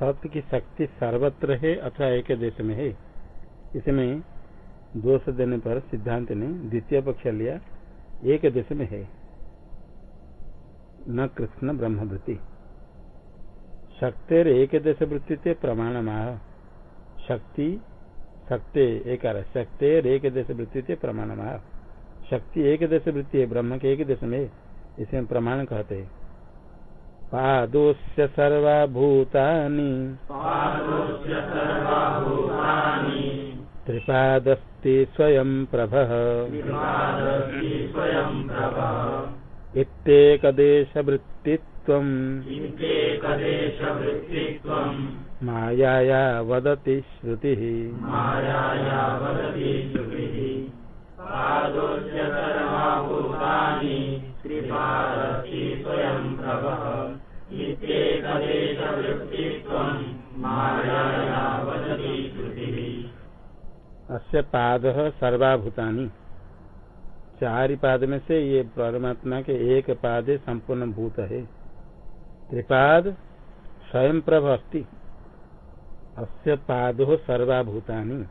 सत्य की शक्ति सर्वत्र है, अथवा एक देश में है। इसमें दोष देने पर सिद्धांत ने द्वितीय पक्ष लिया, एक देश में है। न कृष्ण ब्रह्मवृत्ति। शक्तिर एक देश वृत्ति प्रमाण माह शक्ति शक्ति एक शक्तिर एक देश वृत्ति प्रमाण माह शक्ति एक देश वृत्ति है, ब्रह्म के एक देश में इसमें प्रमाण कहते हैं। पादोस्य सर्वाभूतानि। त्रिपादस्ति स्वयं प्रभः। इत्येकदेशवृत्तित्वम्। मायाया वदति श्रुतिः। पाद सर्वाभूतानि। चार पाद में से ये परमात्मा के एक पाद संपूर्ण भूत है। त्रिपाद स्वयं प्रभ अस्ति। अस्य पादो सर्वाभूतानि।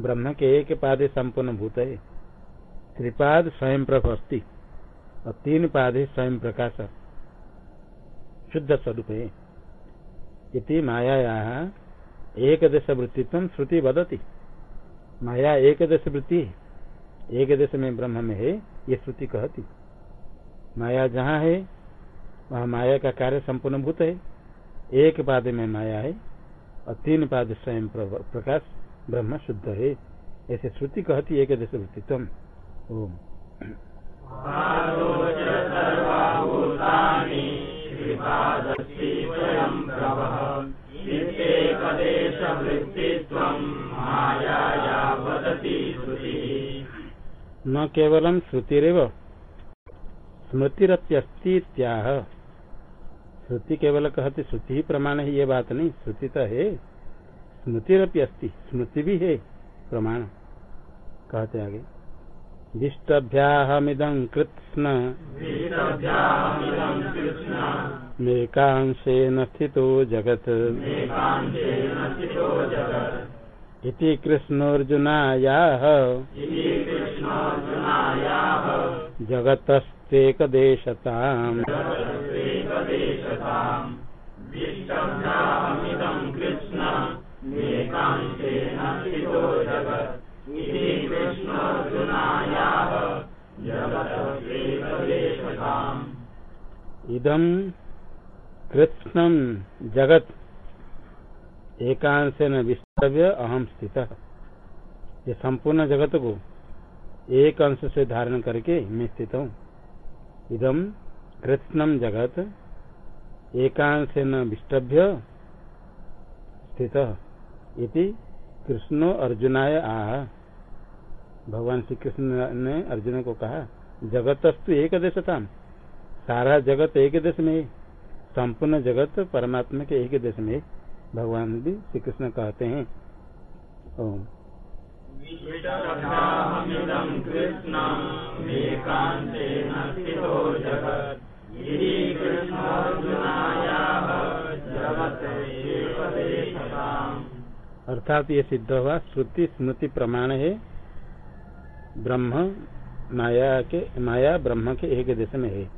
ब्रह्म के एक पादे संपूर्ण भूत है। त्रिपाद स्वयं प्रभ अस्ति। और तीन पादे स्वयं प्रकाश। शुद्ध स्वरूप है। इति माया एक देश वृत्तित्व श्रुति बदती माया एकदश वृत्ति एक देश में ब्रह्म में है, ये श्रुति कहती। माया जहाँ है, वहाँ माया का कार्य संपूर्ण भूत है। एक पाद में माया है और तीन पाद स्वयं प्रकाश, ब्रह्म शुद्ध है। ऐसे श्रुति कहती एक देश वृत्तित्व ओम। न केवलम श्रुतिरव स्मृतिरत्यस्तीत्याह श्रुति केवल कहते श्रुति ही प्रमाण है ये बात नहीं श्रुति तो है। स्मृतिरप्यस्ति स्मृति भी है प्रमाण कहते आगे। दिष्टभ्याहमिदं कृत्स्न। मेकांशेन स्थितो जगत्। इति कृष्णोऽर्जुनायाः। जगतस्तेकदेशताम् इदम कृत्स्नम जगत एकांश न विस्तव्य अहम स्थित। ये संपूर्ण जगत को एक अंश से धारण करके मैं स्थित हूँ। इदम कृत्स्नम जगत एकांश न विस्तव्य स्थित इति कृष्णो अर्जुनाय आह। भगवान श्री कृष्ण ने अर्जुन को कहा, जगतस्तु एक देश था सारा जगत एक देश में संपूर्ण जगत परमात्मा के एक देश में भगवान भी श्री कृष्ण कहते हैं। ओम। अर्थात ये सिद्ध हुआ श्रुति स्मृति प्रमाण है। ब्रह्म माया के माया ब्रह्म के एक देश में है।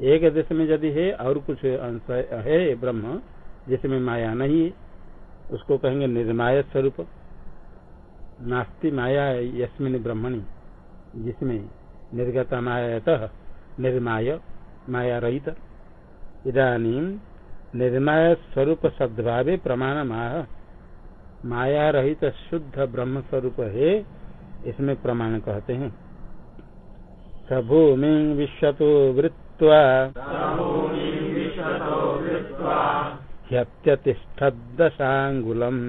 एक देश में यदि है और कुछ अंश है ब्रह्म जिसमें माया नहीं है, उसको कहेंगे निर्माय स्वरूप। नास्ति माया यस्मिन ब्रह्मणी, जिसमें निर्गत मायात निर्माय माया रहित इधानी निर्माय स्वरूप सद्भावे प्रमाण माह माया रहित शुद्ध ब्रह्म स्वरूप है, इसमें प्रमाण कहते हैं। सभूमि विश्वतो वृत्वा ह्यत्यतिष्ठदशाङ्गुलम्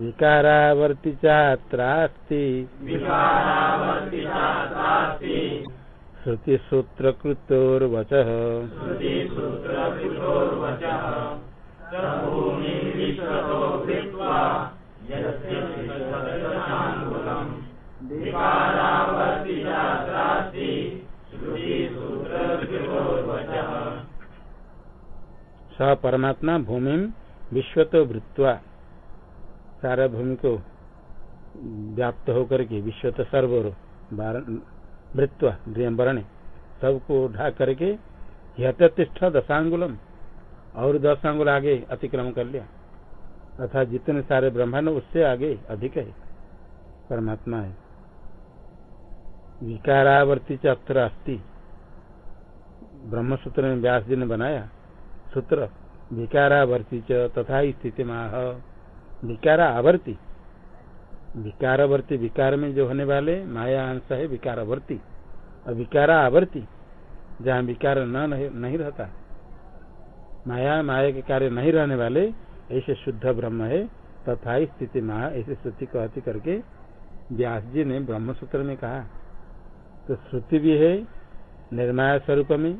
विकारावर्ति चात्रास्ति श्रुतिसूत्रकृतोर्वचः। स परमात्मा भूमि विश्व तो वृत्वा सारा भूमि को व्याप्त होकर के विश्व तो सर्वर वृत्वा सबको ढा करके यतिष्ठ दशांगुलम और दशांगुल आगे अतिक्रम कर लिया। तथा जितने सारे ब्रह्मांड उससे आगे अधिक है। परमात्मा है। विकारावर्ती चत्र अस्थि ब्रह्म सूत्र में व्यास जी ने बनाया। सूत्र विकारावर्ती च तथा स्थिति माह विकारा आवर्ती। विकारावर्ती विकार में जो होने वाले, माया अंश है विकारावर्ती और विकारा आवर्ती, जहाँ विकार न नहीं रहता। माया माया के कार्य नहीं रहने वाले, ऐसे शुद्ध ब्रह्म है, तथा स्थिति माह ऐसे श्रुति कहती करके व्यास जी ने ब्रह्म सूत्र में कहा। तो श्रुति भी है निर्माया स्वरूप में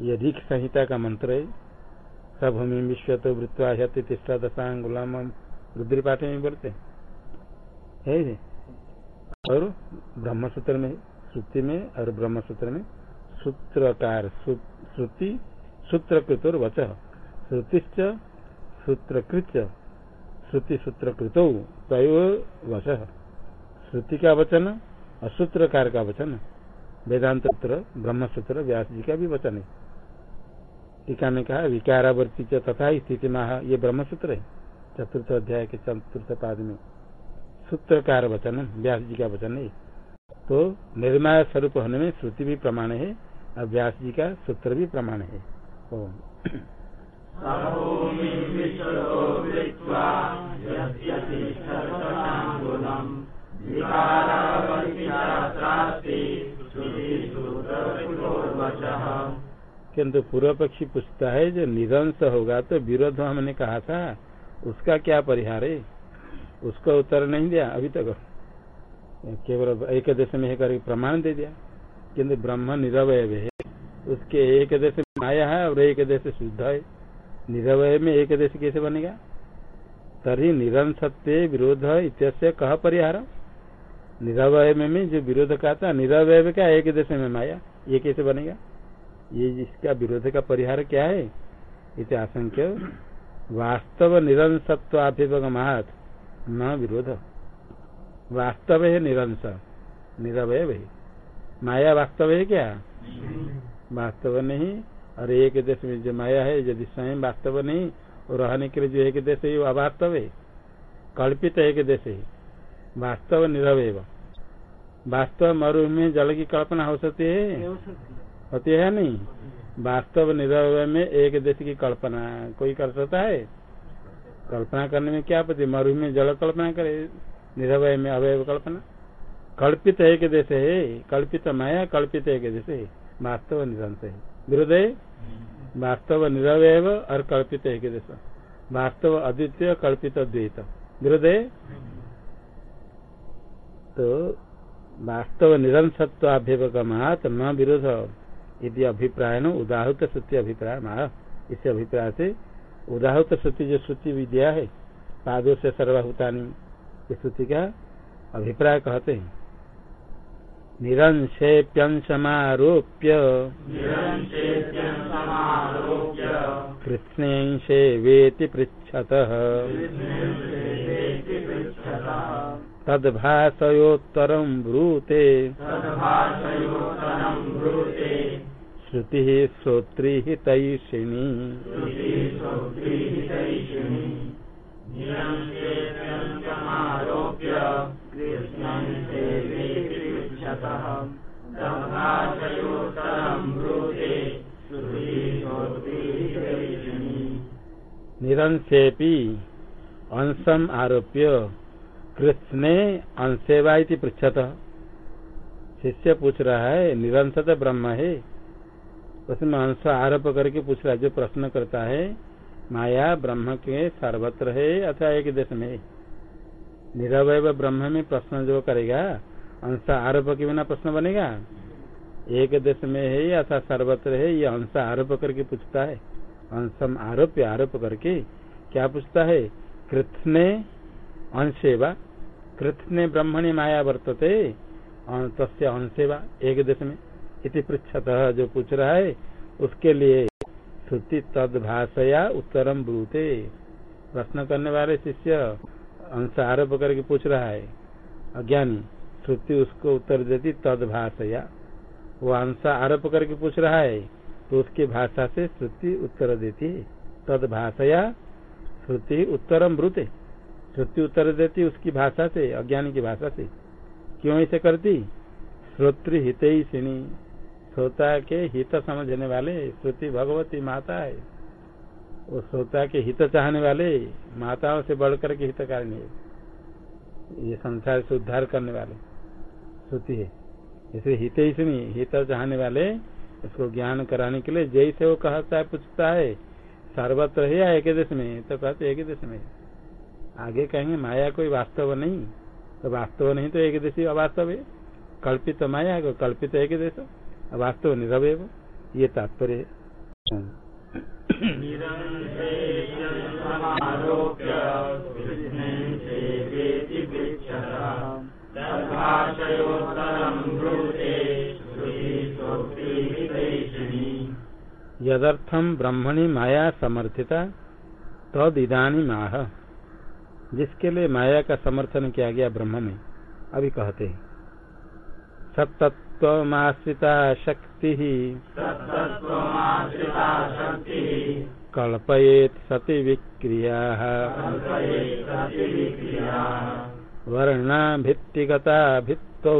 ये ऋख संहिता का मंत्र है। सभूमि विश्व तो वृत्वा तिष्ठा दशा गुलाम। रुद्र पाठ में बोलते है। और ब्रह्म सूत्र में, श्रुति में और ब्रह्म सूत्र में सूत्रकार श्रुति सूत्रकृत और वच श्रुतिश्च सूत्रकृत श्रुति सूत्रकृत तय वच श्रुति का वचन और सूत्रकार का वचन। वेदांत ब्रह्म सूत्र व्यास जी का भी वचन है। टीका ने कहा विकारावर्ती तथा स्थिति माह ये ब्रह्म सूत्र है। चतुर्थ अध्याय के चतुर्थ पाद में। सूत्रकार वचन व्यास जी का वचन है। तो निर्माण स्वरूप होने में श्रुति भी प्रमाण है, और व्यास जी का सूत्र भी प्रमाण है। ओम। किंतु पूर्व पक्षी पूछता है, जो निरंश होगा तो विरोध हमने कहा था, उसका क्या परिहार है? उसका उत्तर नहीं दिया, अभी तक। केवल एक देश में करके प्रमाण दे दिया, किंतु ब्रह्म निरवय है। उसके एक देश में माया है और एक देश शुद्ध है। निरवय में एक देश कैसे बनेगा? तरी निरंसत्य विरोध इत्य कह परिहार। निरवय में जो विरोध का था, निरवय का एक देश में माया, ये कैसे बनेगा? ये इसका विरोध का परिहार क्या है? इसे आशंक्य। वास्तव निरंसत्व निरंसत्वाभिगमात न विरोध। वास्तव है निरंस। निरवय वही। माया वास्तव है क्या? वास्तव नहीं। और एक देश में जो माया है, यदि स्वयं वास्तव नहीं, और रहने के लिए जो एक देश है वो अवास्तव है। कल्पित एक देश है। वास्तव निरवय। वास्तव मरु में जल की कल्पना हो सकती है। होती है नहीं? वास्तव निरवय में एक देश की कल्पना कोई कर सकता है? कल्पना करने में क्या पति? मरु में जल कल्पना करे। निरवय में अवय कल्पना। कल्पित एक देश है। कल्पित माया कल्पित एक देश है। वास्तव निरंत है। विरोध वास्तव निरवय और कल्पित एक देश। वास्तव अद्वितीय, कल्पित द्वैत। विरोध तो वास्तव निरंसत्वाभ्यवगमात न विरोध यदि अभिप्राय न उदाहृत श्रुति अभिप्राय माह इस अभिप्राय से उदाहृत श्रुति जो श्रुति विद्या है पादों से सर्वभूतानी श्रुति का अभिप्राय कहते हैं। निरंशेप्यंशमारोप्य कृष्णेशे वेति पृच्छतः। तद्भाषयोत्तरं ब्रूते। श्रुतिः श्रोत्रिः निरंसेपी अंशम आरोप्य कृष्णे अंशेवा पृछत शिष्य पूछ रहा है, निरंसत ब्रह्म है उसमें अंश आरोप करके पूछ रहा जो प्रश्न करता है, माया ब्रह्म के सर्वत्र है, अथवा एक देश में निरवय ब्रह्म में प्रश्न जो करेगा, अंश आरोप के बिना प्रश्न बनेगा? एक देश में है अथवा सर्वत्र है, ये अंश आरोप करके पूछता है। अंशम आरोप आरोप करके क्या पूछता है? कृत्ने अंशेवा कृत्ने ब्रह्मणि माया वर्तते तस्य अंशेवा एक देश में। इति पृछत जो पूछ रहा है, उसके लिए श्रुति तद भाषया उत्तरम ब्रूते। प्रश्न करने वाले शिष्य अंश आरोप करके पूछ रहा है, अज्ञानी, श्रुति उसको उत्तर देती तद भाषया वो अंश आरोप करके पूछ रहा है तो उसकी भाषा से श्रुति उत्तर देती। है तद भाषया श्रुति उत्तरम ब्रूते। श्रुति उत्तर देती उसकी भाषा से, अज्ञानी की भाषा से। क्यों ऐसे करती? श्रोत्र हित ही श्रोता के हित समझने वाले श्रुति भगवती माता है। वो श्रोता के हित चाहने वाले माताओं से बढ़कर के हितकारिणी है। ये संसार से उद्धार करने वाले श्रुति है। इसलिए हित ही सुनी, हित चाहने वाले, उसको ज्ञान कराने के लिए जैसे वो कहता है पूछता है, सर्वत्र है या एक देश में तो कहते एक देश में। आगे कहेंगे, माया कोई वास्तव नहीं तो वास्तव नहीं तो एक देशी अवास्तव है। कल्पित माया कल्पित एक देश। वास्तव निरव ये तात्पर्य यदर्थम ब्रह्मणि माया समर्थिता तद इधानी माह। जिसके लिए माया का समर्थन किया गया ब्रह्म में, अभी कहते हैं। सतत्वश्रिता शक्ति कल्पयेत सति विक्रिया वर्णा भित्तिगता भित्तौ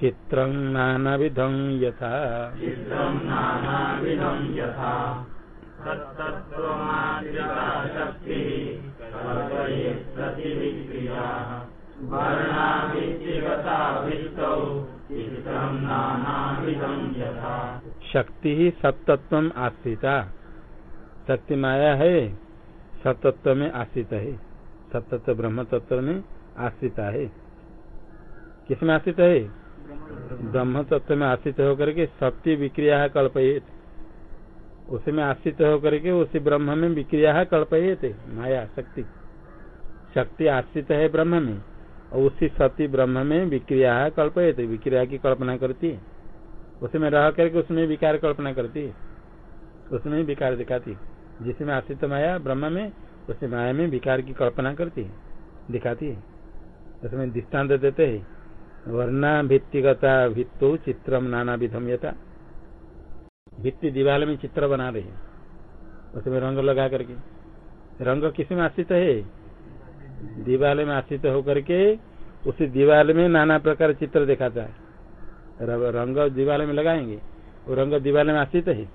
चित्रं नानाविधं यथा। शक्ति ही सतत्व आश्रिता शक्ति माया है सतत्व में आश्रित है। सतत्व ब्रह्म तत्व में आश्रित है। किसमें आश्रित है? ब्रह्म तत्व में आश्रित होकर के सत्य विक्रिया कल्पयेत। उसमें आश्रित होकर के उसी ब्रह्म में विक्रिया कल्पयेत, माया, शक्ति। शक्ति आश्रित है ब्रह्म में और उसी सती ब्रह्म में विक्रिया कल्पयेत। विक्रिया की कल्पना करती है। उसमें रह करके उसमें विकार कल्पना करती उसमें विकार दिखाती जिसमें आश्रित माया, ब्रह्म में उस माया में विकार की कल्पना करती है, दिखाती है। उसमें दृष्टांत देते है। वर्णा भित्तिगता भित्तो चित्रम नाना विधम यथा। भित्ति दीवार में चित्र बना रही है। उसमें रंग लगा करके। रंग किसमें आश्रित है? दीवार में आश्रित होकर के उसी दीवार में नाना प्रकार चित्र दिखाता है। रंग दीवार में लगाएँगे। वो रंग दीवार में आश्रित है।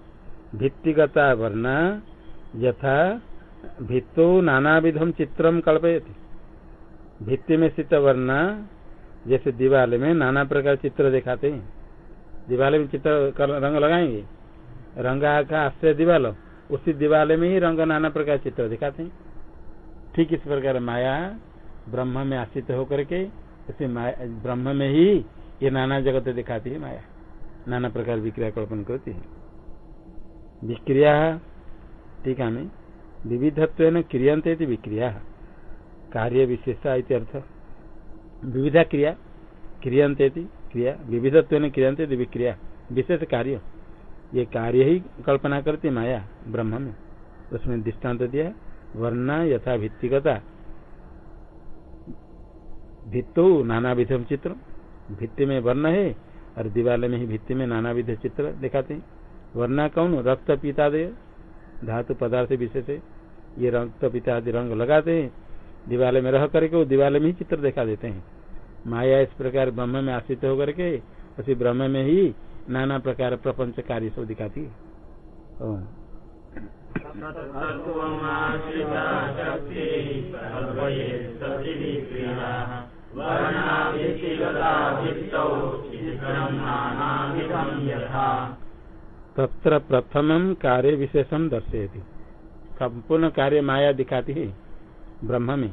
भित्तिगता वर्णा यथा भित्तो नाना विधम चित्रम कल्पयती। भित्ति में स्थित वर्णा जैसे दीवार में नाना प्रकार चित्र दिखाते हैं। दीवार में चित्र रंग लगाएँगे। रंग का आश्रय दीवाल, उसी दीवार में ही रंग नाना प्रकार चित्र दिखाते हैं। ठीक इस प्रकार माया ब्रह्म में आश्रित होकर के, उसी ब्रह्म में ही ये नाना जगत दिखाती है माया। नाना प्रकार विक्रिया कल्पन करती है। विक्रिया टीका में विविधत्व क्रियंते विक्रिया। कार्य विशेषता अर्थ। विविधा क्रिया क्रियंते क्रिया। विविधत्व क्रियंते विक्रिया। विशेष कार्य। ये कार्य ही कल्पना करती माया, ब्रह्म में। उसमें दृष्टांत दिया वर्णा यथा भित्तिगता भित्तो नाना विधम चित्र। भित्ति में वर्ण है और दिवाले में ही भित्ति में नाना विध चित्र दिखाते हैं। वर्णा कौन? रक्त पिता दे धातु पदार्थ विशेष है। ये रक्त पिता आदि रंग लगाते हैं। दिवाले में रह करके वो दिवाले में ही चित्र दिखा देते हैं। माया इस प्रकार ब्रह्म में आश्रित होकर के उसी ब्रह्म में ही नाना प्रकार प्रपंच कार्य सब दिखाती है। तत्र प्रथम कार्य विशेषम दर्शयती। संपूर्ण कार्य माया दिखाती है ब्रह्म में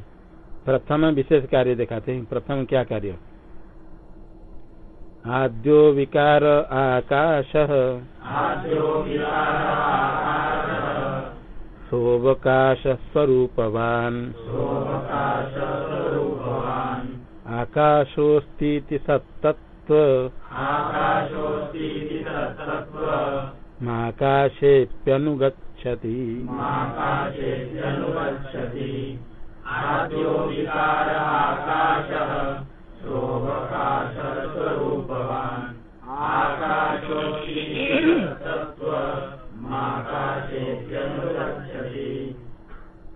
प्रथम विशेष कार्य दिखाते हैं प्रथम क्या कार्य? आद्यो विकार आकाश। सोवकाश स्वरूपवान आकाशोस्ती सत्तत्व। माकाशेऽप्यनुगच्छति। माकाशेऽप्यनुगच्छति।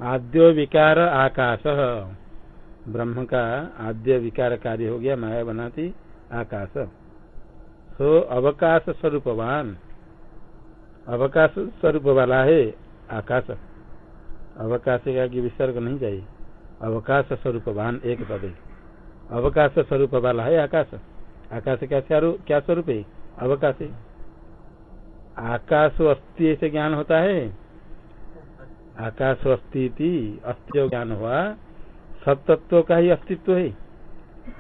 आद्यो विकार आकाशः। ब्रह्म का आद्य विकार कार्य हो गया, माया बनाती आकाश। सो अवकाश स्वरूपवान। अवकाश स्वरूप वाला है आकाश। अवकाश का विसर्ग नहीं चाहिए अवकाश स्वरूपवान एक पद अवकाश स्वरूप वाला है आकाश। आकाश क्या क्या स्वरूप है? अवकाश आकाश अस्थि से ज्ञान होता है। आकाश अस्थि अस्थि ज्ञान हुआ। सतत्व का ही अस्तित्व है।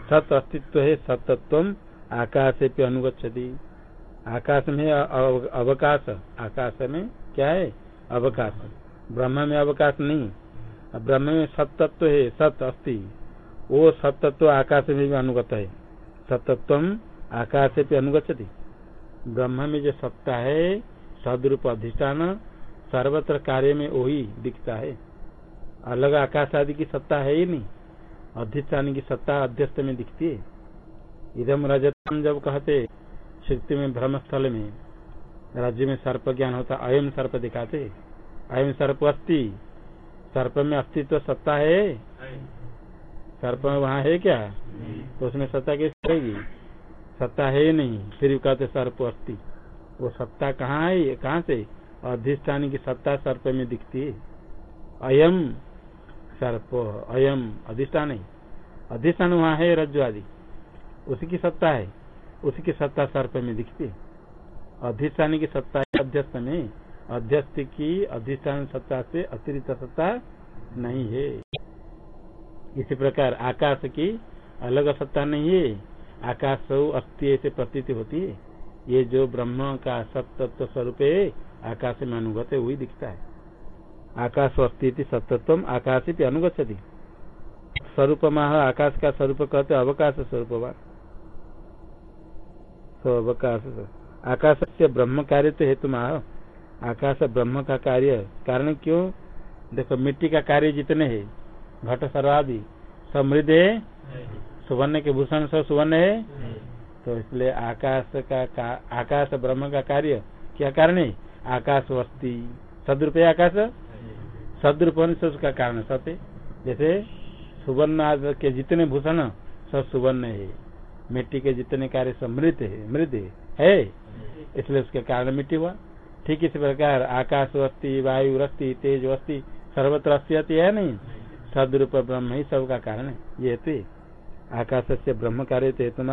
सत अस्तित्व है सतत्व आकाश पे अनुगछति आकाश में अवकाश। आकाश में क्या है? अवकाश। ब्रह्म में अवकाश नहीं। ब्रह्म में सतत्व है, सत अस्थि वो सतत्व आकाश में भी अनुगत है। सतत्व आकाश पे अनुगछति ब्रह्म में जो सत्ता है, सदरूप अधिष्ठान, सर्वत्र कार्य में वही दिखता है। अलग आकाश आदि की सत्ता है ही नहीं। अधिष्ठान की सत्ता अध्यस्त में दिखती है। इधम रजतम जब कहते, शक्ति में भ्रम स्थल में, राज्य में सर्प ज्ञान होता, अयम सर्प दिखाते। अयम सर्प अस्थि सर्प में अस्तित्व सत्ता है। सर्प में वहाँ है क्या? तो उसमें सत्ता कैसे रहेगी? सत्ता है ही नहीं। फिर कहते, सर्प अस्थि वो सत्ता कहाँ है? कहाँ से? अधिष्ठान की सत्ता सर्प में दिखती है। अयम सर्प अयम अधिष्ठान। है अधिष्ठान वहाँ है रज्जु आदि। उसी की सत्ता है। उसी की सत्ता सर्प में दिखती है। अधिष्ठान की सत्ता है अध्यस्त में। अध्यस्त की अधिष्ठान सत्ता से अतिरिक्त सत्ता नहीं है। इसी प्रकार आकाश की अलग सत्ता नहीं है। आकाश अस्थि से प्रतीत होती है। ये जो ब्रह्म का सत्तत्व स्वरूप है, आकाश में अनुगत है वही दिखता है। आकाश अस्थिति आकाश पे अनुगछति स्वरूप माह आकाश का स्वरूप कहते अवकाश स्वरूप अवकाश आकाश से ब्रह्म कार्य तो हेतु माह आकाश ब्रह्म का कार्य कारण क्यों? देखो मिट्टी का कार्य जितने है घट सर्वादि समृद्ध है सुवर्ण के भूषण सब सुवर्ण है। तो इसलिए आकाश का, का आकाश ब्रह्म का कार्य क्या कारण है? आकाश वस्ती सदरूप आकाश। सदरूप से उसका कारण सत्य। जैसे सुवर्ण के जितने भूषण, सब सुवर्ण है। मिट्टी के जितने कार्य समृद्ध है, मृद है, इसलिए उसके कारण मिट्टी हुआ। ठीक इसी प्रकार आकाश अस्थि, वायु रस्ती तेज वस्ती सर्वत्र अस्ती है नहीं। सदरूप ब्रह्म ही सबका कारण है, ये तो आकाश से ब्रह्म कार्य हेतु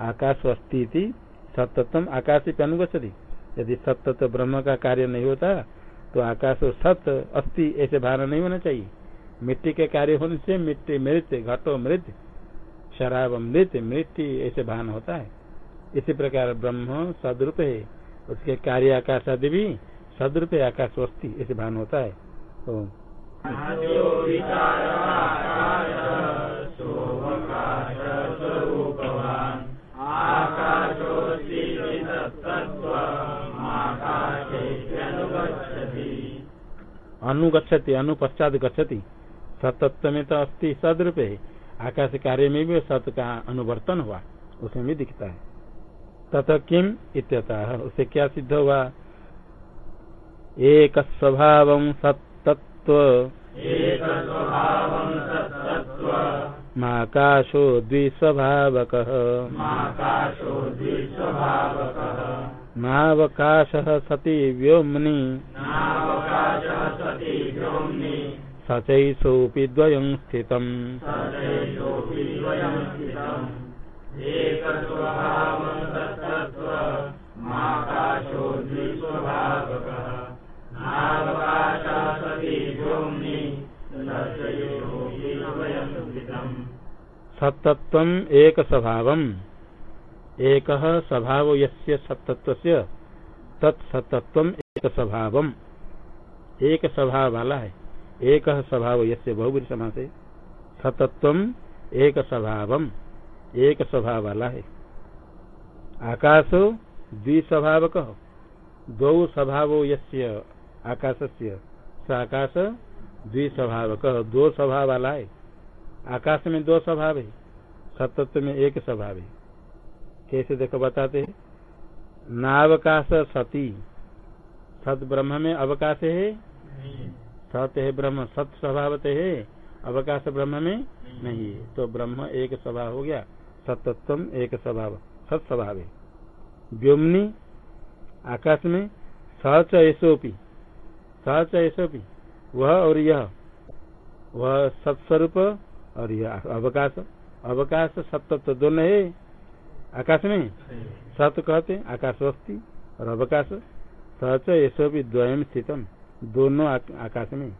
आकाश अस्थि सतत्व आकाश से अनुगछति यदि सत्य तो ब्रह्म का कार्य नहीं होता तो आकाश सत अस्थि, ऐसे भावना नहीं होना चाहिए। मिट्टी के कार्य होने से मिट्टी मृत, घटो मृत शराब मृत मृत्यु, ऐसे भान होता है। इसी प्रकार ब्रह्म सदरूप है। उसके कार्य आकाश आदि भी सदरूप आकाश अस्थि ऐसे भान होता है। तो अनुगछति अनुपश्चात गच्छति। सतत्व में तो अस्थि सदरूप है आकाश कार्य में भी सत का अनुवर्तन हुआ। उसमें भी दिखता है। तथा किम इत्यतः उसे क्या सिद्ध हुआ? एक स्वभाव सत्तत्व। माकाशो द्विस्वभावक। मावकाश सती व्योमनी सचैषोऽपि द्वयं स्थितम्। सत्तत्व एक स्वभाव एक स्वभाव यस्य सत्तत्व तत्सत्तत्व एक स्वभाव एक स्वभाव वाला है, एक स्वभाव यसे बहुबरी समास है सतत्व एक स्वभाव एक स्वभाव वाला है। आकाश द्विस्वभावक दो स्वभाव यस्य आकाशस्य, स आकाश द्विस्वभावक, दो स्वभाव वाला है। आकाश में दो स्वभाव है सतत्व में एक स्वभाव है। कैसे देखो बताते हैं? नावकाश सती। सत ब्रह्म में अवकाश है? सत है ब्रह्म। सत स्वभाव है अवकाश ब्रह्म में नहीं। है। तो ब्रह्म एक स्वभाव हो गया सतत्व एक स्वभाव। सत स्वभाव है। व्योमनी आकाश में सच ऐसोपी। सच ऐसोपी। वह और यह। वह सत्स्वरूप और यह अवकाश। अवकाश सत्तत्व दोनों है। आकाश में सत कहते, आकाश अस्थि और अवकाश। सच ऐसा भी द्वयम स्थितम। दोनों आकाश में।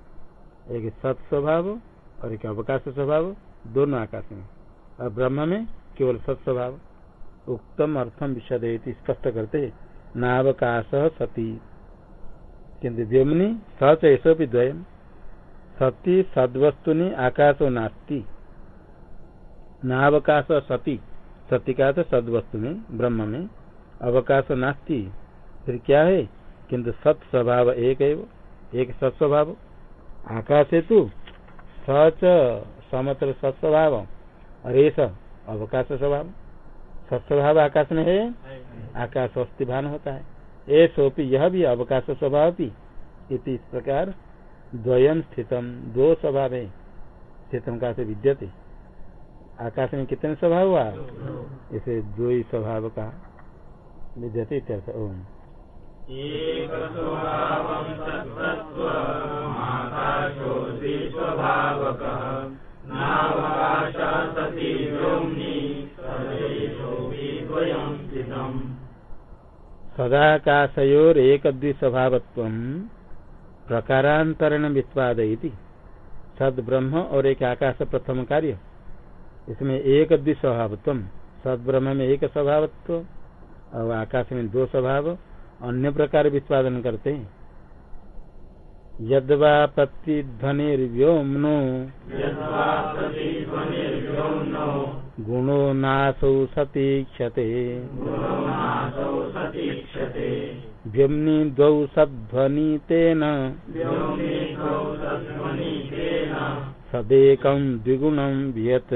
एक सत स्वभाव और एक अवकाश स्वभाव। दोनों आकाश में। और ब्रह्म में केवल सत स्वभाव। उत्तम अर्थम विषद स्पष्ट करते, नावकाश सती। किन्तु व्योमनी सच ऐसा भी द्वयम सती सदवस्तुनि आकाशो नास्ती। नावकाश सती। सती का तो सदवस्तु में, ब्रह्म में, अवकाश नास्ती। फिर क्या है? किंतु सत स्वभाव एक है एक सत स्वभाव आकाश है तू सच समत्र सत्स्वभाव, और ये अवकाश स्वभाव। सत्स्वभाव आकाश में है, आकाश अस्थिभान होता है। ए सोपी यह भी अवकाश स्वभाव भी। इस प्रकार द्वयम स्थितम, दो स्वभाव है। स्थितम का से विद्यते। आकाश में कितने स्वभाव हुआ? इसे दो ही स्वभाव का विद्यते ओम। सदाकाशयोर एक द्विस्वभावत्व प्रकारांतरण विस्वादयती और एक आकाश प्रथम कार्य। इसमें एक द्विस्वभावत्व सद ब्रह्म में एक स्वभावत्व, और आकाश में दो स्वभाव, अन्य प्रकार विस्वादन करते हैं। यदवा प्रतिध्वनिर्व्योम्नो। गुणो नासौ सतीक्षते। व्योम्नि द्वौ सध्वनि तेन सदेकं द्विगुणं वियत्।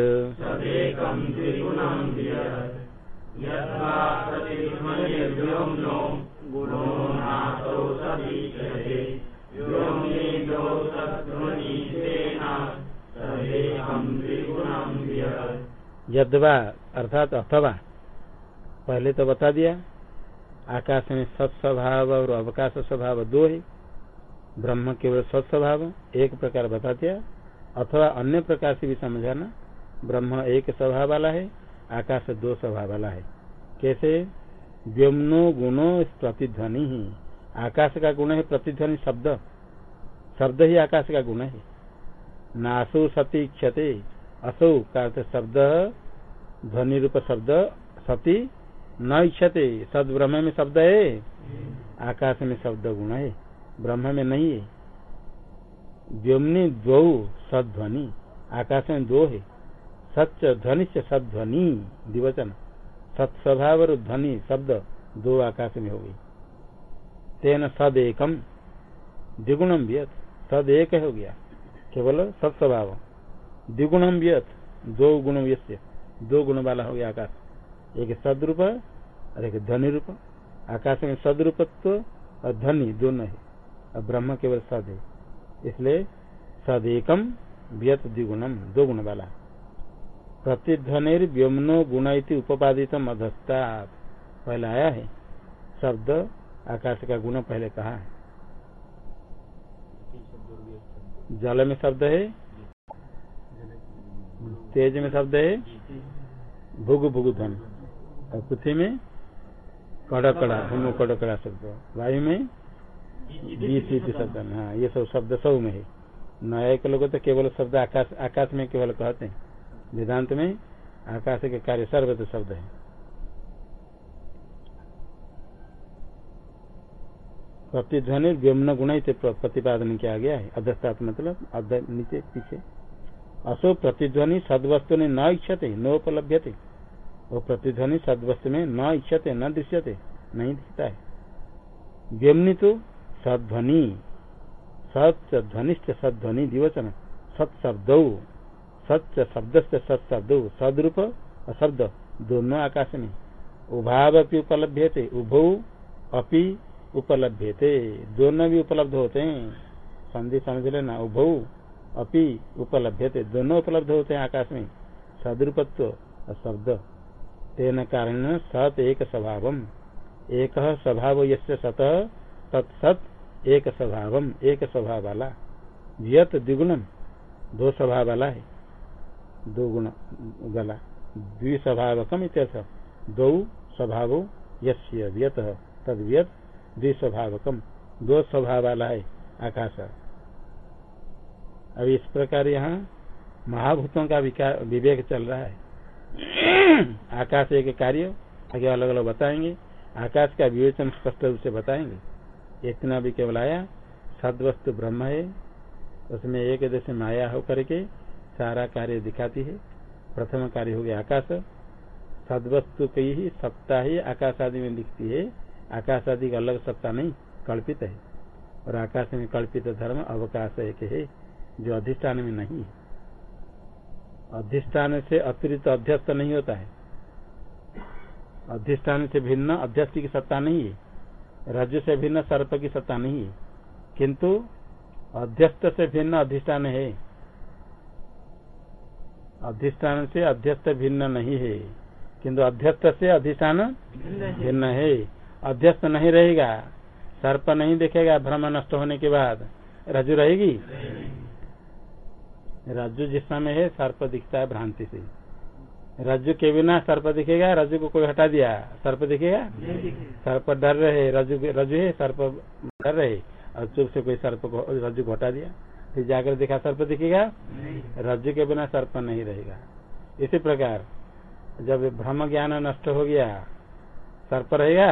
यदवा अर्थात अथवा पहले तो बता दिया आकाश में सत्स्वभाव और अवकाश स्वभाव दो है। ब्रह्म केवल सत्स्वभाव एक प्रकार बता दिया। अथवा अन्य प्रकार से भी समझाना ब्रह्म एक स्वभाव वाला है, आकाश दो स्वभाव वाला है। कैसे? व्योमनो गुणो प्रतिध्वनि ही। आकाश का गुण है प्रतिध्वनि शब्द। शब्द ही आकाश का गुण है। नासु सती क्षते असो का शब्द, ध्वनि रूप शब्द, सती न इच्छते। सद ब्रह्म में शब्द है, आकाश में शब्द गुण है। ब्रह्म में नहीं है। व्योमनी दो सध्वनि, आकाश में दो है सच ध्वनि से सध्वनि दिवचन सत्स्वभाव और ध्वनि शब्द दो आकाश में हो गई। तेन सद एकम द्विगुणम व्यत सद एक हो गया, केवल सत्स्वभाव। द्विगुणम व्यत, दो गुण व्यस्य, दो गुण वाला हो गया आकाश। एक सदरूप, और एक ध्वनि रूप आकाश में सदरूपत्व और ध्वनि दोनों है, और ब्रह्म केवल सद है। इसलिए सद एकम व्यत द्विगुणम दो गुण वाला। प्रतिध्वनि व्योमनो गुण उपादित अधस्ता पहले आया है। शब्द आकाश का गुण पहले कहा है। जल में शब्द है। तेज में शब्द है। भुग भुग धन और पृथ्वी में कड़कड़ा भूमो कड़कड़ा शब्द। वायु में बीस शब्द हाँ ये सब शब्द सब में है। नया के लोग तो केवल शब्द आकाश आकाश में केवल कहते हैं। वेदांत में आकाश के कार्य सर्वत शब्द है। प्रतिध्वनि व्योमन गुण प्रतिपादन किया गया है। अधस्तात मतलब नीचे पीछे। असो प्रतिध्वनि सदवस्तु ने न इच्छते, न नोपलभ्यते वो प्रतिध्वनि सदवस्तु में न इच्छते, न दृश्यते, नहीं दिखता है। व्यमनी तो सध्वनि। सच ध्वनिष्ठ सध्वनि दिवचन सत्शब्द सच शब्द से सत्शब्द सदरूप और शब्द दोनों आकाश में उभाव अपनी उपलब्ध थे उभौ अपी उपलब्ध थे दोनों भी उपलब्ध होते। हैं संधि समझ लेना उभौ अपी उपलब्ध थे दोनों उपलब्ध होते हैं आकाश में सदरूपत्व और शब्द तेन कारण सत एक स्वभाव एक स्वभाव यश सत। तत्सत एक स्वभाव एक स्वभाव वाला यत द्विगुणम दो स्वभाव वाला है। दो गुण गला द्विस्वभावकम इत्यर्थ, दो स्वभाव यस्य व्यत तद व्यत द्विस्वभावकम। दो स्वभाव वाला है, आकाश। अब इस प्रकार यहाँ महाभूतों का विवेक चल रहा है। आकाश एक कार्य, आगे अलग अलग बताएँगे। आकाश का विवेचन स्पष्ट रूप से बताएँगे। इतना भी केवल आया सदवस्तु ब्रह्म है। उसमें एक देश माया होकर के सारा कार्य दिखाती है। प्रथम कार्य हो गया आकाश। सदवस्तु की ही सत्ता ही आकाश आदि में दिखती है। आकाश आदि का अलग सत्ता नहीं, कल्पित है। और आकाश में कल्पित धर्म अवकाश एक है, जो अधिष्ठान में नहीं है। अधिष्ठान से अतिरिक्त अध्यस्त नहीं होता है। अधिष्ठान से भिन्न अध्यस्त की सत्ता नहीं है। रज से भिन्न सर्प की सत्ता नहीं है। किंतु अध्यस्त से भिन्न अधिष्ठान है। अधिष्ठान से अध्यस्त भिन्न नहीं है। किंतु अध्यस्त से अधिष्ठान भिन्न है। अध्यस्त नहीं रहेगा सर्प नहीं देखेगा भ्रम नष्ट होने के बाद रजु रहेगी? रज्जु जिस समय है सर्प दिखता है भ्रांति से। रज्जु के बिना सर्प दिखेगा रज्जु को कोई हटा दिया सर्प दिखेगा? सर्प डर रहे रज्जु रज्जु है सर्प डर रहे और चुप से कोई सर्प को रज्जु को हटा दिया। फिर जाकर देखा सर्प दिखेगा? रज्जु के बिना सर्प नहीं रहेगा। इसी प्रकार जब भ्रम ज्ञान नष्ट हो गया सर्प रहेगा?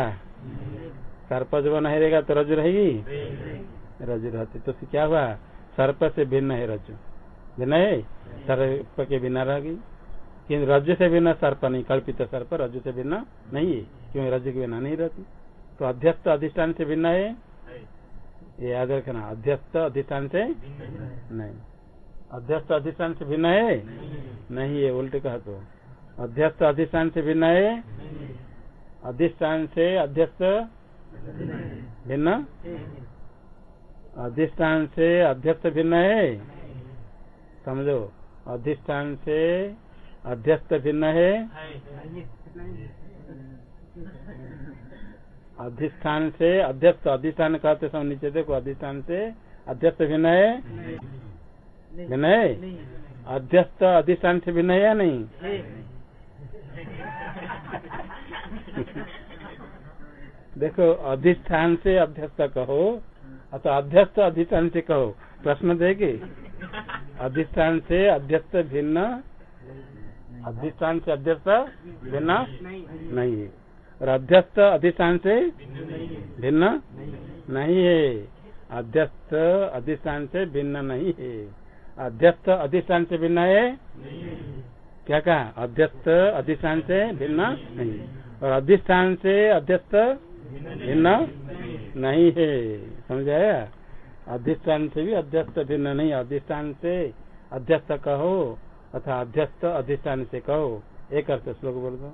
सर्प जब नहीं रहेगा तो रज्जु रहेगी? रज्जु रहती। तो क्या हुआ? सर्प से भिन्न है रज्जु। भिन्न है? सर्प के बिना रहेगी किन्तु रज्जु से बिना सर्प नहीं कल्पित सर्प रज्जु से भिन्न नहीं है क्योंकि रज्जु के बिना नहीं रहती। तो अध्यस्त अधिष्ठान से भिन्न है? ये याद रखना अध्यस्त अधिष्ठान से नहीं। अध्यस्त अधिष्ठान से भिन्न है? नहीं। है उल्टे कहा तो। अध्यस्त अधिष्ठान से भिन्न है? अधिष्ठान से अध्यस्त भिन्न? अधिष्ठान से अध्यस्त भिन्न है? समझो अधिष्ठान से अध्यस्त भिन्न है। अधिष्ठान से अध्यस्त अधिष्ठान कहते समय नीचे देखो, अधिष्ठान से अध्यस्त भिन्न है। भिन्न है? अध्यस्त अधिष्ठान से भिन्न है या नहीं? देखो, अधिष्ठान से अध्यस्त कहो अथवा अध्यस्त अधिष्ठान से कहो। प्रश्न देगी? अधिष्ठान से अध्यस्त भिन्न अधिष्ठान से अध्यस्त भिन्न? नहीं। है। और अध्यस्त अधिष्ठान से भिन्न? नहीं है। अध्यस्त अधिष्ठान से भिन्न नहीं है। अध्यस्त अधिष्ठान से भिन्न है? क्या कहा? अध्यस्त अधिष्ठान से भिन्न नहीं और अधिष्ठान से अध्यस्त भिन्न नहीं है। समझाया? अधिष्ठान से भी अध्यस्त भिन्न नहीं। अधिष्ठान से अध्यस्त कहो। अथा अध्यस्त अधिष्ठान से कहो। एक अर्थ श्लोक बोल दो।